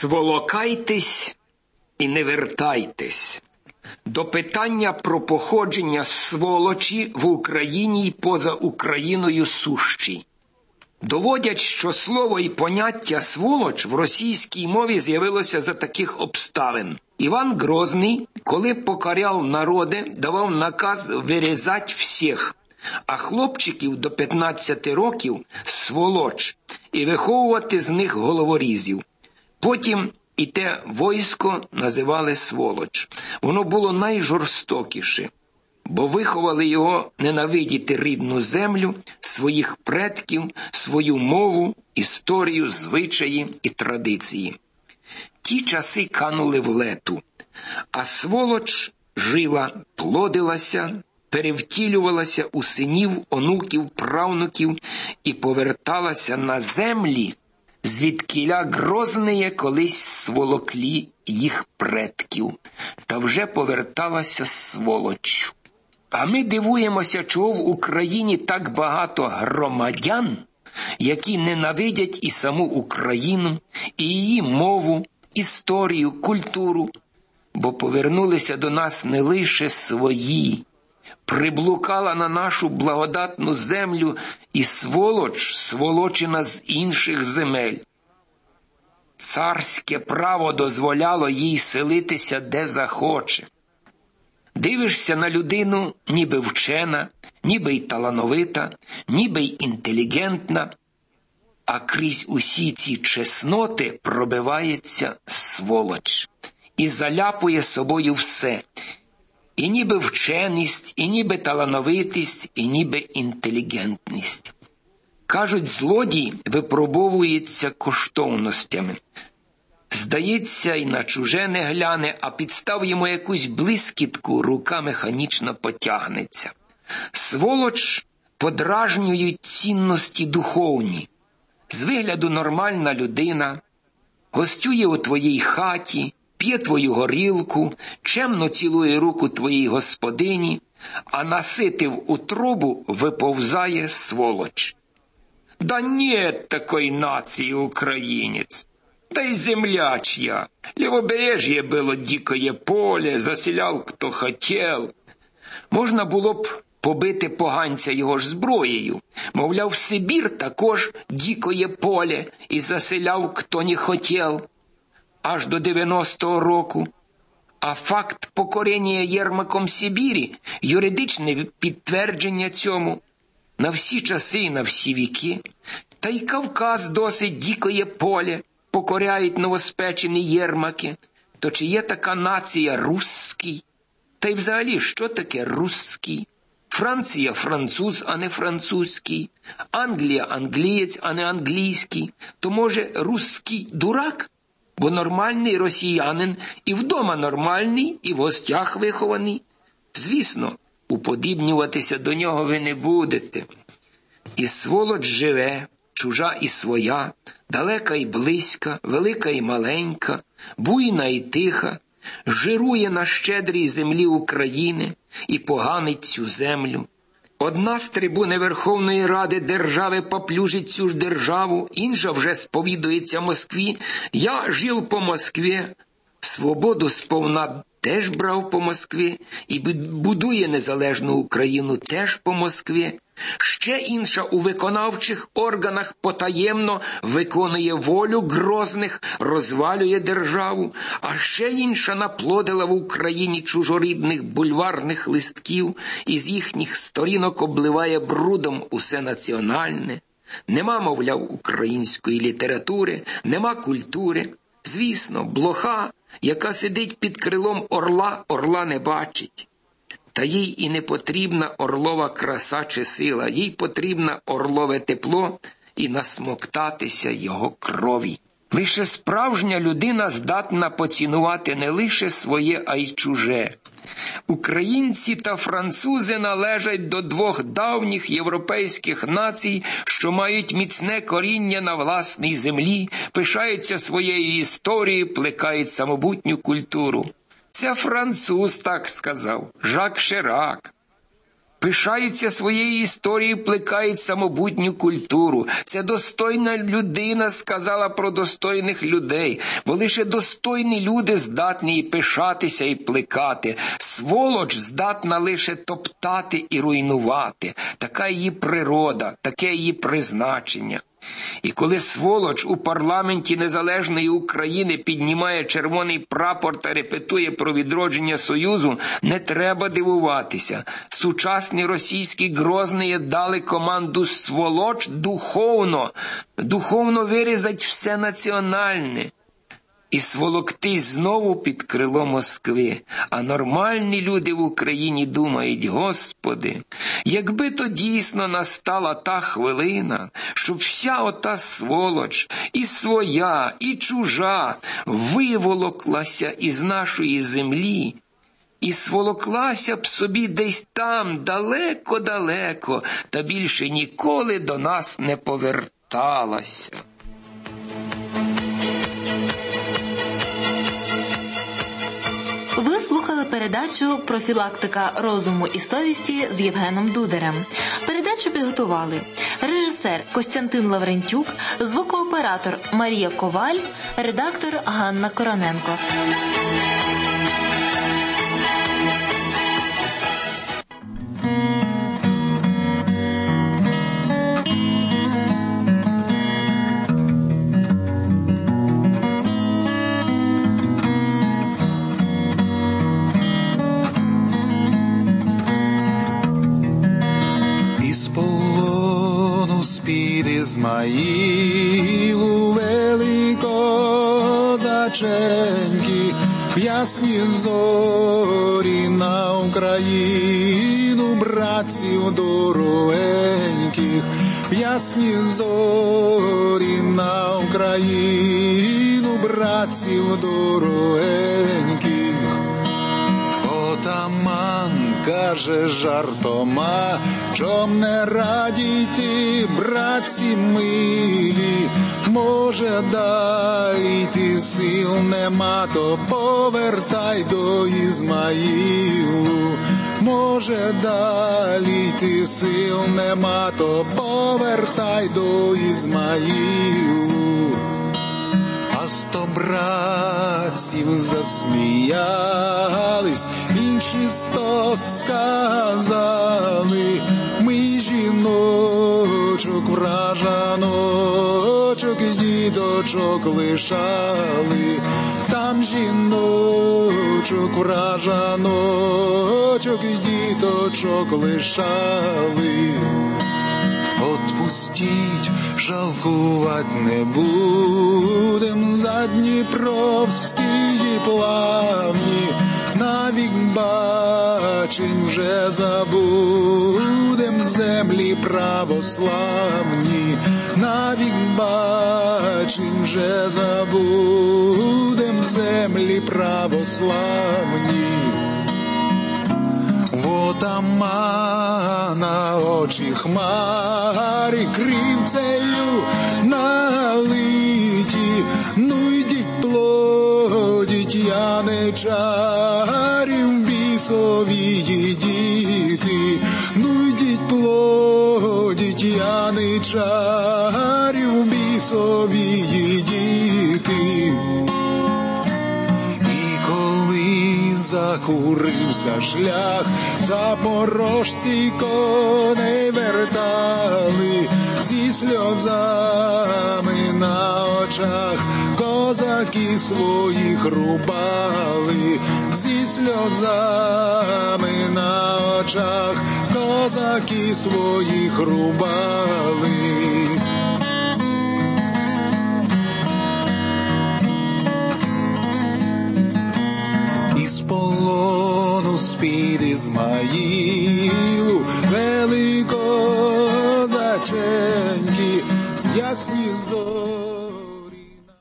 Сволокайтесь і не вертайтесь. До питання про походження сволочі в Україні й поза Україною сущі. Доводять, що слово і поняття сволоч в російській мові з'явилося за таких обставин. Іван Грозний, коли покоряв народи, давав наказ вирізати всіх, а хлопчиків до 15 років сволоч і виховувати з них головорізів. Потім і те войсько називали сволоч. Воно було найжорстокіше, бо виховали його ненавидіти рідну землю, своїх предків, свою мову, історію, звичаї і традиції. Ті часи канули в лету, а сволоч жила, плодилася, перевтілювалася у синів, онуків, правнуків і поверталася на землі звідкіля грозниє колись сволоклі їх предків, та вже поверталася сволочу. А ми дивуємося, чого в Україні так багато громадян, які ненавидять і саму Україну, і її мову, історію, культуру, бо повернулися до нас не лише свої приблукала на нашу благодатну землю і сволоч, сволочена з інших земель. Царське право дозволяло їй селитися де захоче. Дивишся на людину, ніби вчена, ніби й талановита, ніби й інтелігентна, а крізь усі ці чесноти пробивається сволоч і заляпує собою все і ніби вченість, і ніби талановитість, і ніби інтелігентність. Кажуть, злодій випробовується коштовностями. Здається, і на чуже не гляне, а підстав йому якусь блискітку, рука механічно потягнеться. Сволоч подражнюють цінності духовні. З вигляду нормальна людина, гостює у твоїй хаті, п'є твою горілку, чемно цілує руку твоїй господині, а наситив у трубу виповзає сволоч. Да нет такой нації українець. Та й земля чья. Лівобережжя було дикое поле, заселяв хто хотів. Можна було б побити поганця його ж зброєю. Мовляв, Сибір також дикое поле і заселяв хто не хотів аж до 90-го року. А факт покорення Єрмаком Сибірі юридичне підтвердження цьому на всі часи і на всі віки, та й Кавказ досить дікоє поле, покоряють новоспечені Єрмаки. То чи є така нація русський? Та й взагалі, що таке русський? Франція француз, а не французький, Англія англієць, а не англійський, то може русський дурак? Бо нормальний росіянин і вдома нормальний, і в гостях вихований. Звісно, уподібнюватися до нього ви не будете. І сволоч живе, чужа і своя, далека і близька, велика і маленька, буйна і тиха, жирує на щедрій землі України і поганить цю землю. Одна з трибуни Верховної Ради держави поплюжить цю ж державу, інша вже сповідується Москві. Я жив по Москві, свободу сповна теж брав по Москві і будує незалежну Україну теж по Москві. Ще інша у виконавчих органах потаємно виконує волю грозних, розвалює державу, а ще інша наплодила в Україні чужорідних бульварних листків і з їхніх сторінок обливає брудом усе національне. Нема, мовляв, української літератури, нема культури. Звісно, блоха, яка сидить під крилом орла, орла не бачить. Та їй і не потрібна орлова краса чи сила, їй потрібна орлове тепло і насмоктатися його крові. Лише справжня людина здатна поцінувати не лише своє, а й чуже. Українці та французи належать до двох давніх європейських націй, що мають міцне коріння на власній землі, пишаються своєю історією, плекають самобутню культуру. Це француз так сказав, Жак Ширак. пишаються своєю історією, плекають самобутню культуру. Це достойна людина сказала про достойних людей, бо лише достойні люди здатні і пишатися і плекати. Сволоч здатна лише топтати і руйнувати. Така її природа, таке її призначення. І коли сволоч у парламенті Незалежної України піднімає червоний прапор та репетує про відродження Союзу, не треба дивуватися. Сучасні російські Грозний дали команду сволоч духовно, духовно вирізать все національне і сволоктись знову під крило Москви. А нормальні люди в Україні думають, Господи, якби то дійсно настала та хвилина, щоб вся ота сволоч, і своя, і чужа, виволоклася із нашої землі. І сволоклася б собі десь там далеко-далеко, та більше ніколи до нас не поверталася. Ви слухали передачу Профілактика розуму і совісті з Євгеном Дударем. Передачу підготували режисер Костянтин Лаврентюк, звукооператор Марія Коваль, редактор Ганна Короненко. Ясні зорі на Україну, братців дорогеньких, ясні зорі на Україну, братців дорогеньких, каже жартома, чом не радійте, братці милі, може далі йти сил нема, то повертай до Ізмаїлу, може далі йти сил нема, то повертай до Ізмаїлу. Братців засміялись, інші сто сказали, ми жіночок, вражаночок і діточок лишали, там жіночок, вражаночок і діточок лишали. Отпустіть, жалкувать не будем. За Дніпровські плавні, навік бачень вже забудем. Землі православні, навік бачень вже забудем. Землі православні. Отамана очі хмари кривцею налиті, ну йдіть плодіть яничарів бісові діти, ну йдіть плодіть яничарів бісові діти. Закурився шлях, запорожці коней вертали зі сльозами на очах, козаки своїх рубали, зі сльозами на очах, козаки своїх рубали. allí